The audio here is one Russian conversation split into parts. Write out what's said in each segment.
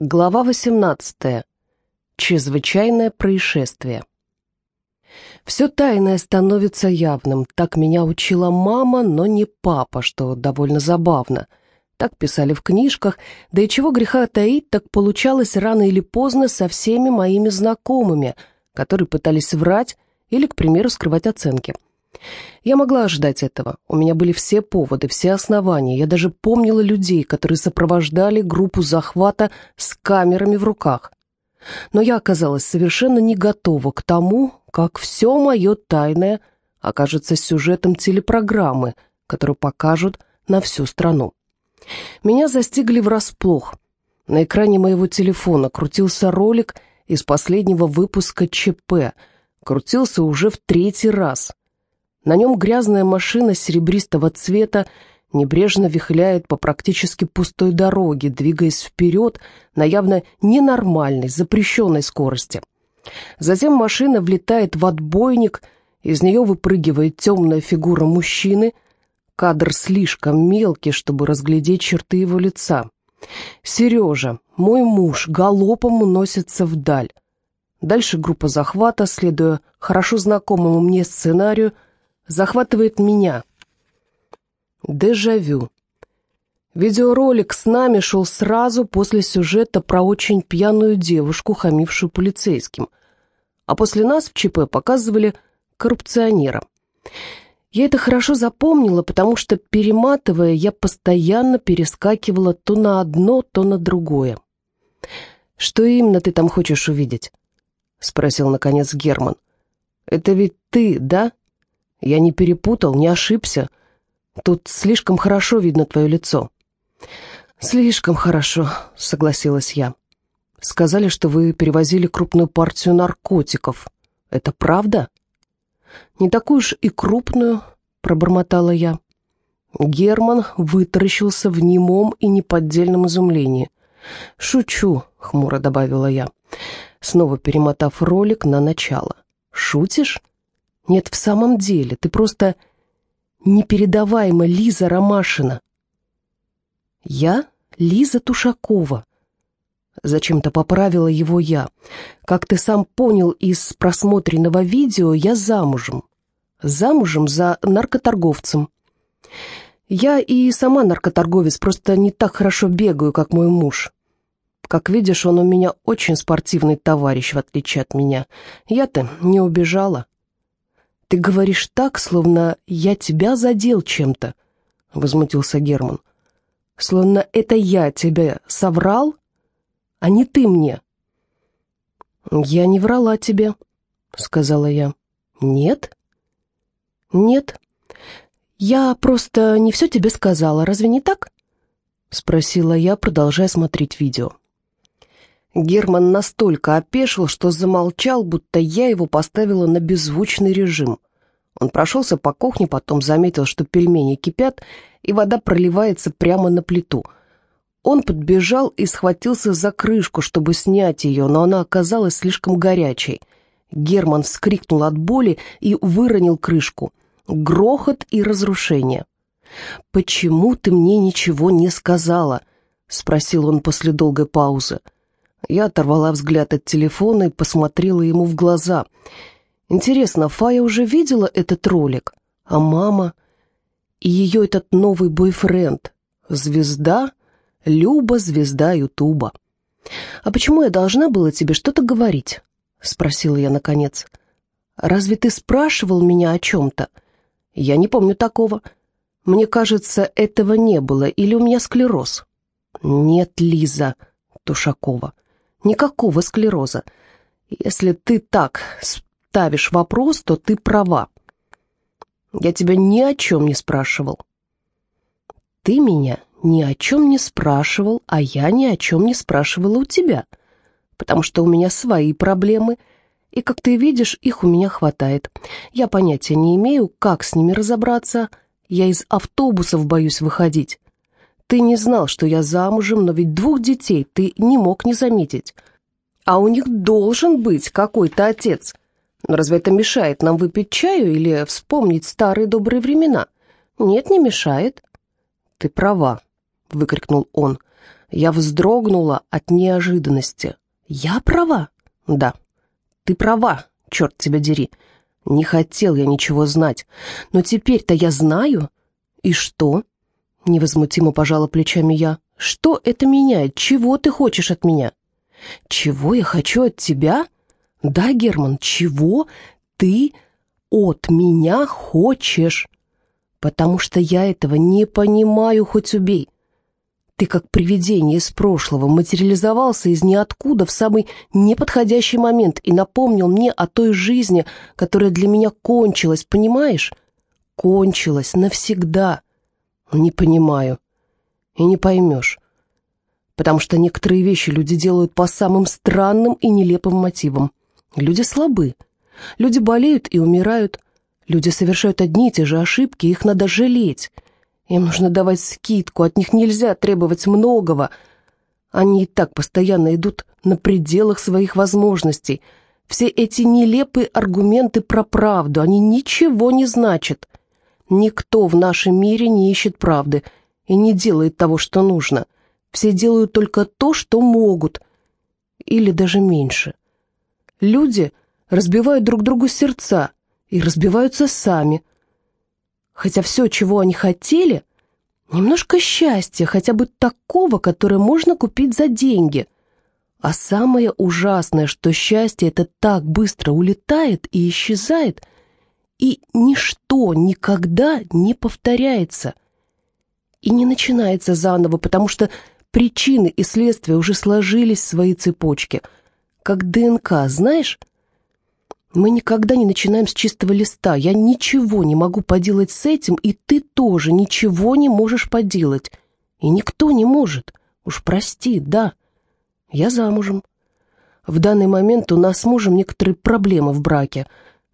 Глава 18. Чрезвычайное происшествие. Все тайное становится явным. Так меня учила мама, но не папа, что довольно забавно. Так писали в книжках, да и чего греха таить, так получалось рано или поздно со всеми моими знакомыми, которые пытались врать или, к примеру, скрывать оценки. Я могла ожидать этого. У меня были все поводы, все основания. Я даже помнила людей, которые сопровождали группу захвата с камерами в руках. Но я оказалась совершенно не готова к тому, как все мое тайное окажется сюжетом телепрограммы, которую покажут на всю страну. Меня застигли врасплох. На экране моего телефона крутился ролик из последнего выпуска ЧП. Крутился уже в третий раз. На нем грязная машина серебристого цвета небрежно вихляет по практически пустой дороге, двигаясь вперед на явно ненормальной, запрещенной скорости. Затем машина влетает в отбойник, из нее выпрыгивает темная фигура мужчины. Кадр слишком мелкий, чтобы разглядеть черты его лица. Сережа, мой муж, галопом уносится вдаль. Дальше группа захвата, следуя хорошо знакомому мне сценарию, захватывает меня. Дежавю. Видеоролик с нами шел сразу после сюжета про очень пьяную девушку, хамившую полицейским. А после нас в ЧП показывали коррупционера. Я это хорошо запомнила, потому что, перематывая, я постоянно перескакивала то на одно, то на другое. «Что именно ты там хочешь увидеть?» — спросил, наконец, Герман. «Это ведь ты, да?» Я не перепутал, не ошибся. Тут слишком хорошо видно твое лицо». «Слишком хорошо», — согласилась я. «Сказали, что вы перевозили крупную партию наркотиков. Это правда?» «Не такую уж и крупную», — пробормотала я. Герман вытаращился в немом и неподдельном изумлении. «Шучу», — хмуро добавила я, снова перемотав ролик на начало. «Шутишь?» Нет, в самом деле, ты просто непередаваема Лиза Ромашина. Я Лиза Тушакова. Зачем-то поправила его я. Как ты сам понял из просмотренного видео, я замужем. Замужем за наркоторговцем. Я и сама наркоторговец, просто не так хорошо бегаю, как мой муж. Как видишь, он у меня очень спортивный товарищ, в отличие от меня. Я-то не убежала. «Ты говоришь так, словно я тебя задел чем-то», — возмутился Герман. «Словно это я тебе соврал, а не ты мне». «Я не врала тебе», — сказала я. «Нет?» «Нет. Я просто не все тебе сказала, разве не так?» — спросила я, продолжая смотреть видео. Герман настолько опешил, что замолчал, будто я его поставила на беззвучный режим. Он прошелся по кухне, потом заметил, что пельмени кипят, и вода проливается прямо на плиту. Он подбежал и схватился за крышку, чтобы снять ее, но она оказалась слишком горячей. Герман вскрикнул от боли и выронил крышку. Грохот и разрушение. «Почему ты мне ничего не сказала?» — спросил он после долгой паузы. Я оторвала взгляд от телефона и посмотрела ему в глаза. Интересно, Фая уже видела этот ролик? А мама? И ее этот новый бойфренд? Звезда? Люба, звезда Ютуба. «А почему я должна была тебе что-то говорить?» — спросила я наконец. «Разве ты спрашивал меня о чем-то?» «Я не помню такого. Мне кажется, этого не было, или у меня склероз?» «Нет, Лиза Тушакова, никакого склероза. Если ты так ставишь вопрос, то ты права. Я тебя ни о чем не спрашивал. Ты меня ни о чем не спрашивал, а я ни о чем не спрашивала у тебя, потому что у меня свои проблемы, и, как ты видишь, их у меня хватает. Я понятия не имею, как с ними разобраться, я из автобусов боюсь выходить. Ты не знал, что я замужем, но ведь двух детей ты не мог не заметить. А у них должен быть какой-то отец. Разве это мешает нам выпить чаю или вспомнить старые добрые времена? Нет, не мешает. Ты права, выкрикнул он. Я вздрогнула от неожиданности. «Я права?» «Да, ты права, черт тебя дери. Не хотел я ничего знать. Но теперь-то я знаю. И что?» Невозмутимо пожала плечами я. «Что это меняет? Чего ты хочешь от меня?» «Чего я хочу от тебя?» «Да, Герман, чего ты от меня хочешь?» «Потому что я этого не понимаю, хоть убей. Ты как привидение из прошлого материализовался из ниоткуда в самый неподходящий момент и напомнил мне о той жизни, которая для меня кончилась, понимаешь? Кончилась навсегда. Не понимаю. И не поймешь. Потому что некоторые вещи люди делают по самым странным и нелепым мотивам. Люди слабы. Люди болеют и умирают. Люди совершают одни и те же ошибки, их надо жалеть. Им нужно давать скидку, от них нельзя требовать многого. Они и так постоянно идут на пределах своих возможностей. Все эти нелепые аргументы про правду, они ничего не значат. Никто в нашем мире не ищет правды и не делает того, что нужно. Все делают только то, что могут, или даже меньше. Люди разбивают друг другу сердца и разбиваются сами – хотя все, чего они хотели, немножко счастья, хотя бы такого, которое можно купить за деньги. А самое ужасное, что счастье это так быстро улетает и исчезает, и ничто никогда не повторяется и не начинается заново, потому что причины и следствия уже сложились в свои цепочки, как ДНК, знаешь? Мы никогда не начинаем с чистого листа. Я ничего не могу поделать с этим, и ты тоже ничего не можешь поделать. И никто не может. Уж прости, да. Я замужем. В данный момент у нас с мужем некоторые проблемы в браке.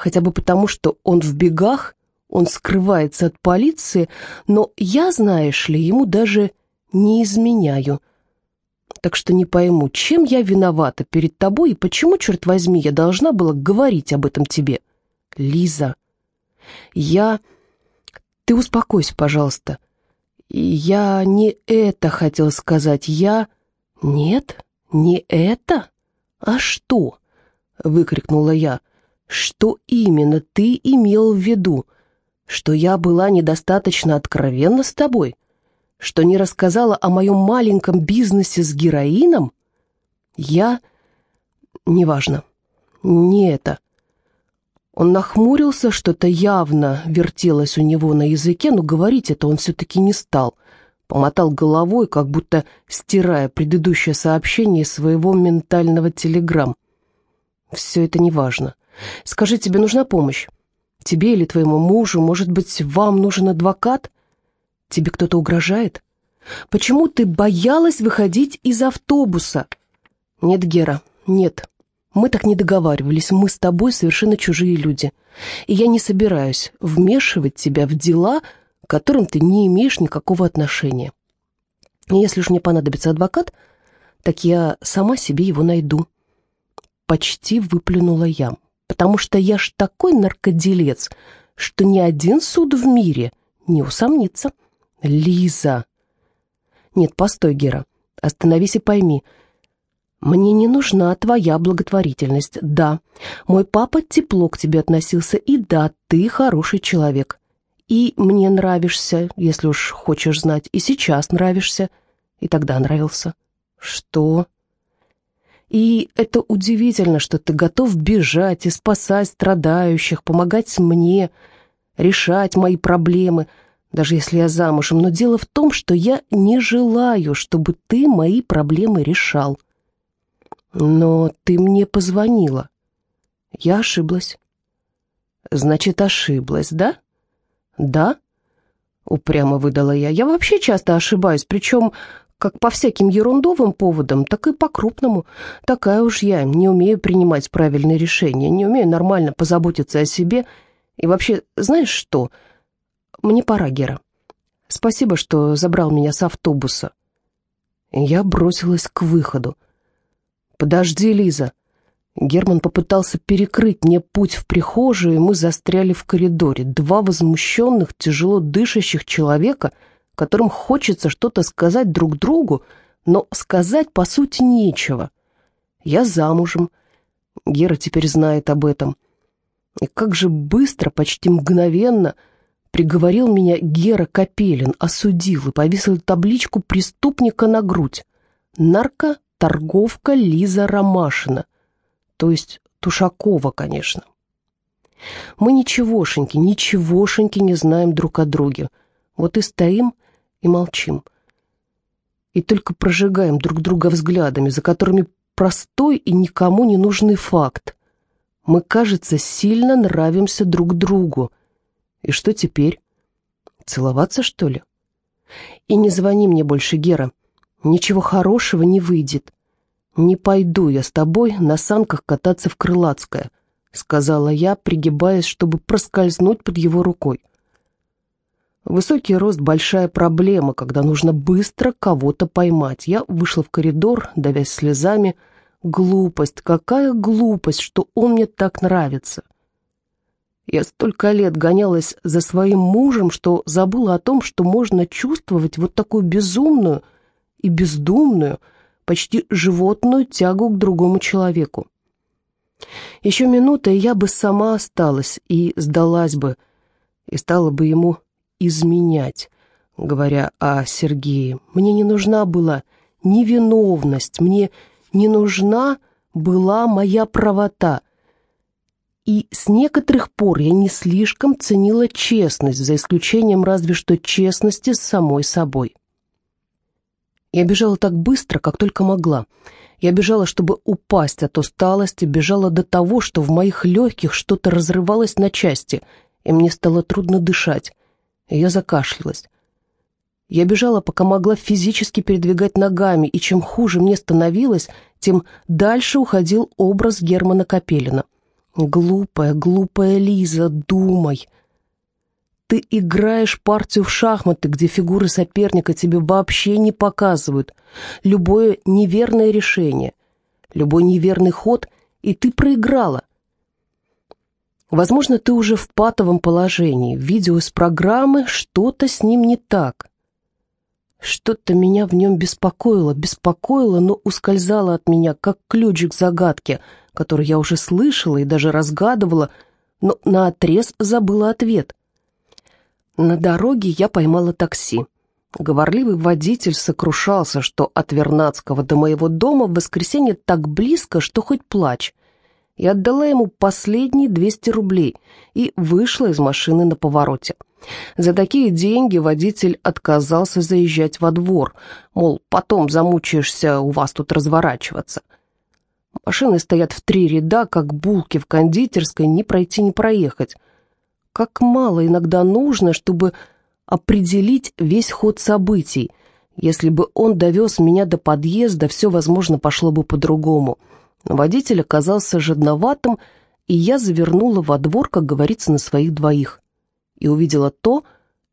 Хотя бы потому, что он в бегах, он скрывается от полиции, но я, знаешь ли, ему даже не изменяю так что не пойму, чем я виновата перед тобой и почему, черт возьми, я должна была говорить об этом тебе. Лиза, я... Ты успокойся, пожалуйста. Я не это хотела сказать, я... Нет, не это? А что? Выкрикнула я. Что именно ты имел в виду? Что я была недостаточно откровенна с тобой? что не рассказала о моем маленьком бизнесе с героином? Я... Неважно. Не это. Он нахмурился, что-то явно вертелось у него на языке, но говорить это он все-таки не стал. Помотал головой, как будто стирая предыдущее сообщение своего ментального телеграмм. «Все это неважно. Скажи, тебе нужна помощь? Тебе или твоему мужу? Может быть, вам нужен адвокат?» Тебе кто-то угрожает? Почему ты боялась выходить из автобуса? Нет, Гера, нет. Мы так не договаривались, мы с тобой совершенно чужие люди. И я не собираюсь вмешивать тебя в дела, к которым ты не имеешь никакого отношения. И если уж мне понадобится адвокат, так я сама себе его найду. Почти выплюнула я, потому что я ж такой наркоделец, что ни один суд в мире не усомнится. Лиза. Нет, постой, Гера. Остановись и пойми. Мне не нужна твоя благотворительность. Да, мой папа тепло к тебе относился, и да, ты хороший человек. И мне нравишься, если уж хочешь знать, и сейчас нравишься, и тогда нравился. Что? И это удивительно, что ты готов бежать и спасать страдающих, помогать мне, решать мои проблемы — даже если я замужем, но дело в том, что я не желаю, чтобы ты мои проблемы решал. Но ты мне позвонила. Я ошиблась. Значит, ошиблась, да? Да? Упрямо выдала я. Я вообще часто ошибаюсь, причем как по всяким ерундовым поводам, так и по крупному. Такая уж я, не умею принимать правильные решения, не умею нормально позаботиться о себе. И вообще, знаешь что? Мне пора, Гера. Спасибо, что забрал меня с автобуса. Я бросилась к выходу. «Подожди, Лиза». Герман попытался перекрыть мне путь в прихожую, и мы застряли в коридоре. Два возмущенных, тяжело дышащих человека, которым хочется что-то сказать друг другу, но сказать, по сути, нечего. Я замужем. Гера теперь знает об этом. И как же быстро, почти мгновенно приговорил меня Гера Капелин, осудил и повесил табличку преступника на грудь. Наркоторговка Лиза Ромашина. То есть Тушакова, конечно. Мы ничегошеньки, ничегошеньки не знаем друг о друге. Вот и стоим и молчим. И только прожигаем друг друга взглядами, за которыми простой и никому не нужный факт. Мы, кажется, сильно нравимся друг другу. И что теперь? Целоваться, что ли? И не звони мне больше, Гера. Ничего хорошего не выйдет. Не пойду я с тобой на санках кататься в Крылатское, сказала я, пригибаясь, чтобы проскользнуть под его рукой. Высокий рост — большая проблема, когда нужно быстро кого-то поймать. Я вышла в коридор, давясь слезами. Глупость, какая глупость, что он мне так нравится. Я столько лет гонялась за своим мужем, что забыла о том, что можно чувствовать вот такую безумную и бездумную, почти животную тягу к другому человеку. Еще минута, и я бы сама осталась и сдалась бы, и стала бы ему изменять, говоря о Сергее. Мне не нужна была невиновность, мне не нужна была моя правота. И с некоторых пор я не слишком ценила честность, за исключением разве что честности с самой собой. Я бежала так быстро, как только могла. Я бежала, чтобы упасть от усталости, бежала до того, что в моих легких что-то разрывалось на части, и мне стало трудно дышать и я закашлялась. Я бежала, пока могла физически передвигать ногами, и чем хуже мне становилось, тем дальше уходил образ Германа Капелина. «Глупая, глупая Лиза, думай!» Ты играешь партию в шахматы, где фигуры соперника тебе вообще не показывают. Любое неверное решение, любой неверный ход, и ты проиграла. Возможно, ты уже в патовом положении. Видео из программы, что-то с ним не так. Что-то меня в нем беспокоило, беспокоило, но ускользало от меня, как ключик загадки, который я уже слышала и даже разгадывала, но наотрез забыла ответ. На дороге я поймала такси. Говорливый водитель сокрушался, что от Вернадского до моего дома в воскресенье так близко, что хоть плачь и отдала ему последние 200 рублей и вышла из машины на повороте. За такие деньги водитель отказался заезжать во двор, мол, потом замучаешься у вас тут разворачиваться. Машины стоят в три ряда, как булки в кондитерской, не пройти, не проехать. Как мало иногда нужно, чтобы определить весь ход событий. Если бы он довез меня до подъезда, все, возможно, пошло бы по-другому. Водитель оказался жадноватым, и я завернула во двор, как говорится, на своих двоих, и увидела то,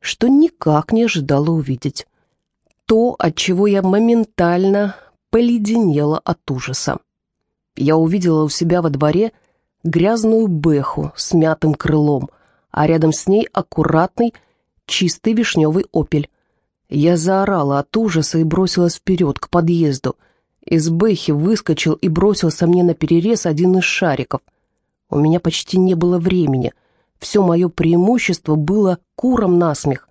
что никак не ожидала увидеть. То, от чего я моментально поледенела от ужаса. Я увидела у себя во дворе грязную бэху с мятым крылом, а рядом с ней аккуратный, чистый вишневый опель. Я заорала от ужаса и бросилась вперед, к подъезду — из бэхи выскочил и бросился мне на перерез один из шариков. У меня почти не было времени. Все мое преимущество было куром насмех.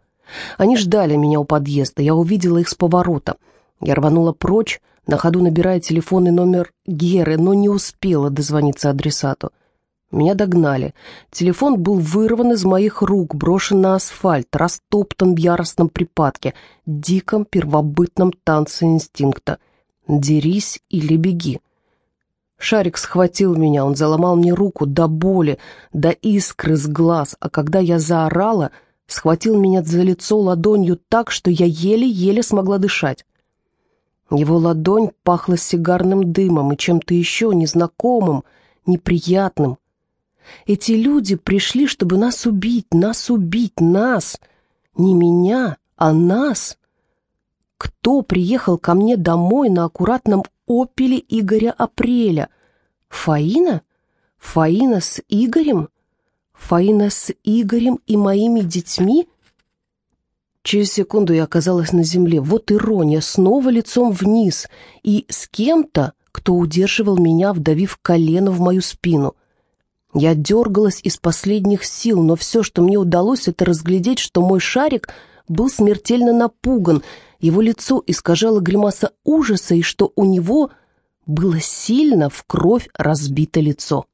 Они ждали меня у подъезда, я увидела их с поворота. Я рванула прочь, на ходу набирая телефонный номер Геры, но не успела дозвониться адресату. Меня догнали. Телефон был вырван из моих рук, брошен на асфальт, растоптан в яростном припадке, диком первобытном танце инстинкта — Дерись или беги. Шарик схватил меня, он заломал мне руку до боли, до искры с глаз, а когда я заорала, схватил меня за лицо ладонью так, что я еле-еле смогла дышать. Его ладонь пахла сигарным дымом и чем-то еще незнакомым, неприятным. Эти люди пришли, чтобы нас убить, нас убить, нас. Не меня, а нас кто приехал ко мне домой на аккуратном опеле Игоря Апреля? Фаина? Фаина с Игорем? Фаина с Игорем и моими детьми? Через секунду я оказалась на земле. Вот ирония, снова лицом вниз. И с кем-то, кто удерживал меня, вдавив колено в мою спину. Я дергалась из последних сил, но все, что мне удалось, это разглядеть, что мой шарик был смертельно напуган, его лицо искажало гримаса ужаса, и что у него было сильно в кровь разбито лицо.